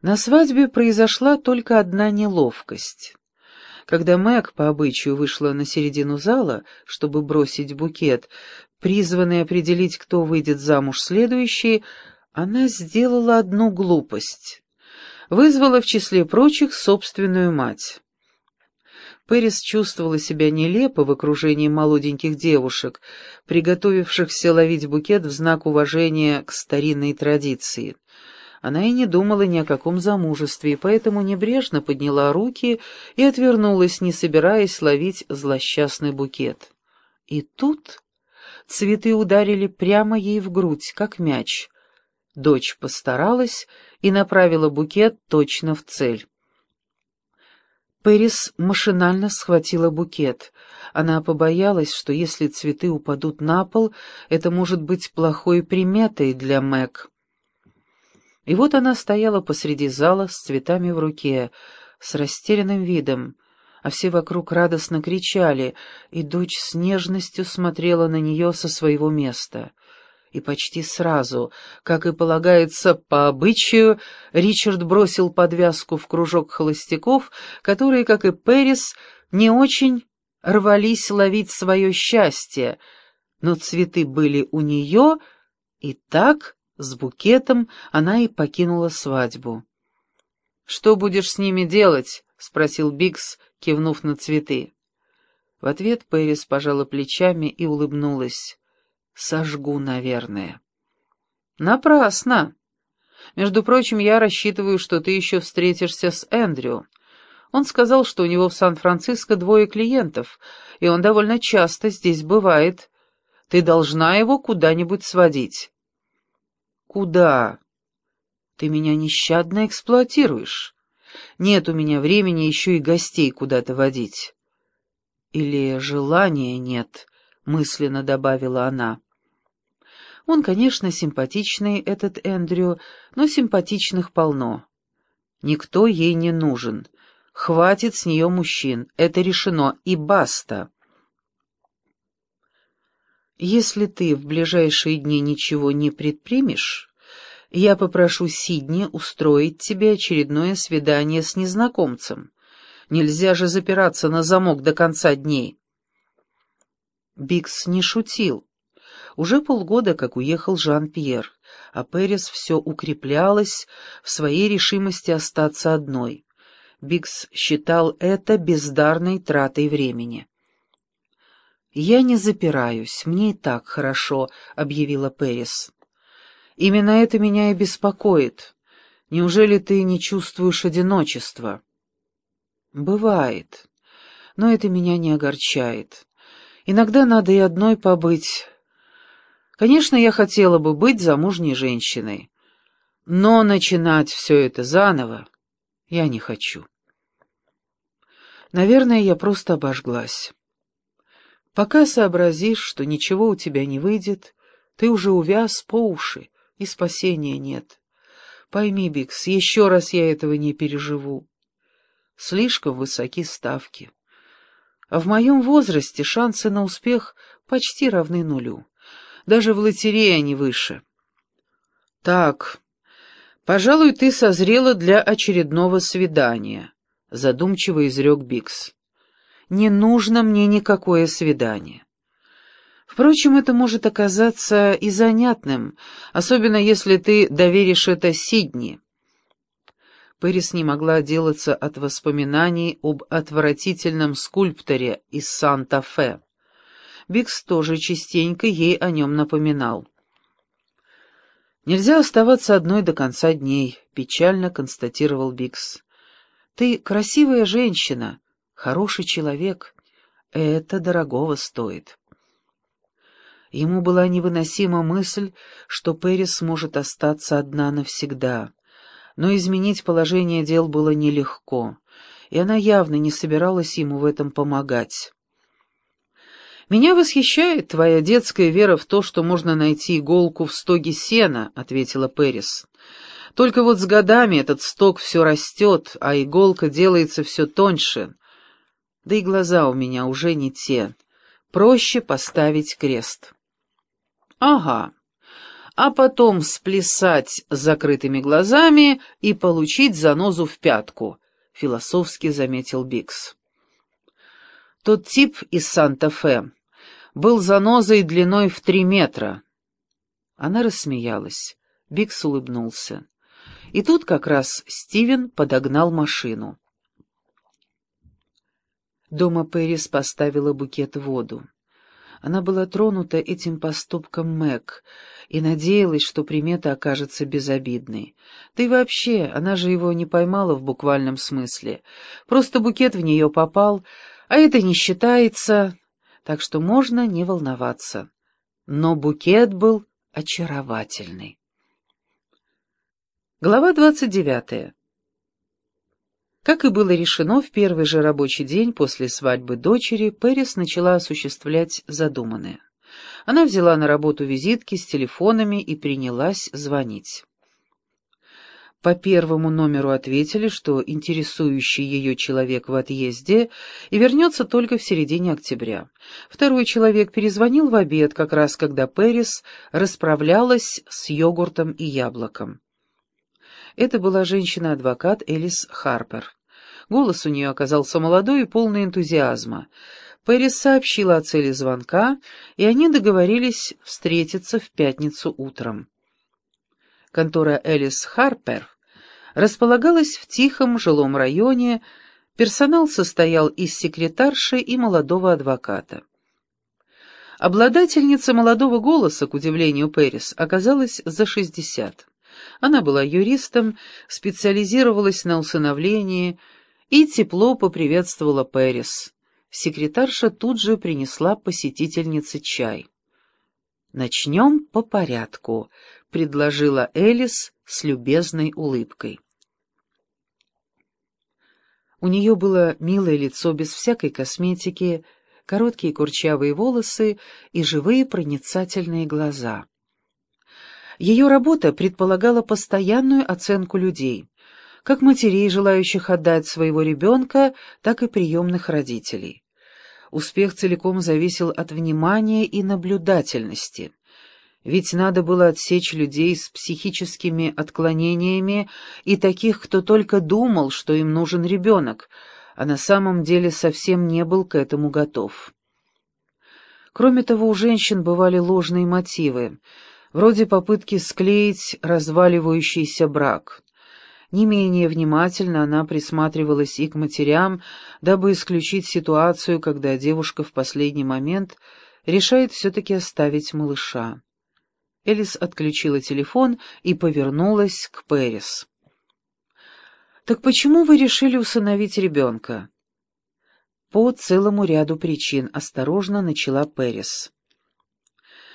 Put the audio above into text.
На свадьбе произошла только одна неловкость. Когда Мэг по обычаю вышла на середину зала, чтобы бросить букет, призванный определить, кто выйдет замуж следующий, она сделала одну глупость. Вызвала в числе прочих собственную мать. Пэрис чувствовала себя нелепо в окружении молоденьких девушек, приготовившихся ловить букет в знак уважения к старинной традиции. Она и не думала ни о каком замужестве, поэтому небрежно подняла руки и отвернулась, не собираясь ловить злосчастный букет. И тут цветы ударили прямо ей в грудь, как мяч. Дочь постаралась и направила букет точно в цель. Пэрис машинально схватила букет. Она побоялась, что если цветы упадут на пол, это может быть плохой приметой для Мэг. И вот она стояла посреди зала с цветами в руке, с растерянным видом, а все вокруг радостно кричали, и дочь с нежностью смотрела на нее со своего места. И почти сразу, как и полагается по обычаю, Ричард бросил подвязку в кружок холостяков, которые, как и Перис, не очень рвались ловить свое счастье, но цветы были у нее, и так с букетом она и покинула свадьбу. «Что будешь с ними делать?» — спросил Бикс, кивнув на цветы. В ответ Пэрис пожала плечами и улыбнулась. «Сожгу, наверное». «Напрасно. Между прочим, я рассчитываю, что ты еще встретишься с Эндрю. Он сказал, что у него в Сан-Франциско двое клиентов, и он довольно часто здесь бывает. Ты должна его куда-нибудь сводить». «Куда?» «Ты меня нещадно эксплуатируешь. Нет у меня времени еще и гостей куда-то водить». «Или желания нет», — мысленно добавила она. Он, конечно, симпатичный, этот Эндрю, но симпатичных полно. Никто ей не нужен. Хватит с нее мужчин, это решено, и баста. Если ты в ближайшие дни ничего не предпримешь, я попрошу Сидни устроить тебе очередное свидание с незнакомцем. Нельзя же запираться на замок до конца дней. Бикс не шутил. Уже полгода, как уехал Жан-Пьер, а Перес все укреплялась в своей решимости остаться одной. Бикс считал это бездарной тратой времени. «Я не запираюсь, мне и так хорошо», — объявила Пэрис. «Именно это меня и беспокоит. Неужели ты не чувствуешь одиночества?» «Бывает, но это меня не огорчает. Иногда надо и одной побыть. Конечно, я хотела бы быть замужней женщиной, но начинать все это заново я не хочу. Наверное, я просто обожглась». Пока сообразишь, что ничего у тебя не выйдет, ты уже увяз по уши, и спасения нет. Пойми, Бикс, еще раз я этого не переживу. Слишком высоки ставки. А в моем возрасте шансы на успех почти равны нулю. Даже в лотерее они выше. Так, пожалуй, ты созрела для очередного свидания, задумчиво изрек Бикс не нужно мне никакое свидание. Впрочем, это может оказаться и занятным, особенно если ты доверишь это Сидни. Пэрис не могла отделаться от воспоминаний об отвратительном скульпторе из Санта-Фе. Бикс тоже частенько ей о нем напоминал. «Нельзя оставаться одной до конца дней», — печально констатировал Бикс. «Ты красивая женщина, хороший человек. Это дорогого стоит. Ему была невыносима мысль, что Пэрис сможет остаться одна навсегда. Но изменить положение дел было нелегко, и она явно не собиралась ему в этом помогать. «Меня восхищает твоя детская вера в то, что можно найти иголку в стоге сена», — ответила Пэрис. «Только вот с годами этот стог все растет, а иголка делается все тоньше. Да и глаза у меня уже не те. Проще поставить крест. Ага. а потом сплясать с закрытыми глазами и получить занозу в пятку», — философски заметил Бикс. Тот тип из Санта-Фе был занозой длиной в три метра. Она рассмеялась. Бикс улыбнулся. И тут как раз Стивен подогнал машину. Дома Пэрис поставила букет в воду. Она была тронута этим поступком Мэг и надеялась, что примета окажется безобидной. Да и вообще, она же его не поймала в буквальном смысле. Просто букет в нее попал, а это не считается, так что можно не волноваться. Но букет был очаровательный. Глава двадцать девятая. Как и было решено, в первый же рабочий день после свадьбы дочери Пэрис начала осуществлять задуманное. Она взяла на работу визитки с телефонами и принялась звонить. По первому номеру ответили, что интересующий ее человек в отъезде и вернется только в середине октября. Второй человек перезвонил в обед, как раз когда Пэрис расправлялась с йогуртом и яблоком. Это была женщина-адвокат Элис Харпер. Голос у нее оказался молодой и полный энтузиазма. Пэрис сообщила о цели звонка, и они договорились встретиться в пятницу утром. Контора Элис Харпер располагалась в тихом жилом районе, персонал состоял из секретарши и молодого адвоката. Обладательница молодого голоса, к удивлению Пэрис, оказалась за шестьдесят. Она была юристом, специализировалась на усыновлении и тепло поприветствовала Пэрис. Секретарша тут же принесла посетительнице чай. «Начнем по порядку», — предложила Элис с любезной улыбкой. У нее было милое лицо без всякой косметики, короткие курчавые волосы и живые проницательные глаза. Ее работа предполагала постоянную оценку людей, как матерей, желающих отдать своего ребенка, так и приемных родителей. Успех целиком зависел от внимания и наблюдательности. Ведь надо было отсечь людей с психическими отклонениями и таких, кто только думал, что им нужен ребенок, а на самом деле совсем не был к этому готов. Кроме того, у женщин бывали ложные мотивы — вроде попытки склеить разваливающийся брак. Не менее внимательно она присматривалась и к матерям, дабы исключить ситуацию, когда девушка в последний момент решает все-таки оставить малыша. Элис отключила телефон и повернулась к Пэрис. «Так почему вы решили усыновить ребенка?» «По целому ряду причин», — осторожно начала Пэрис.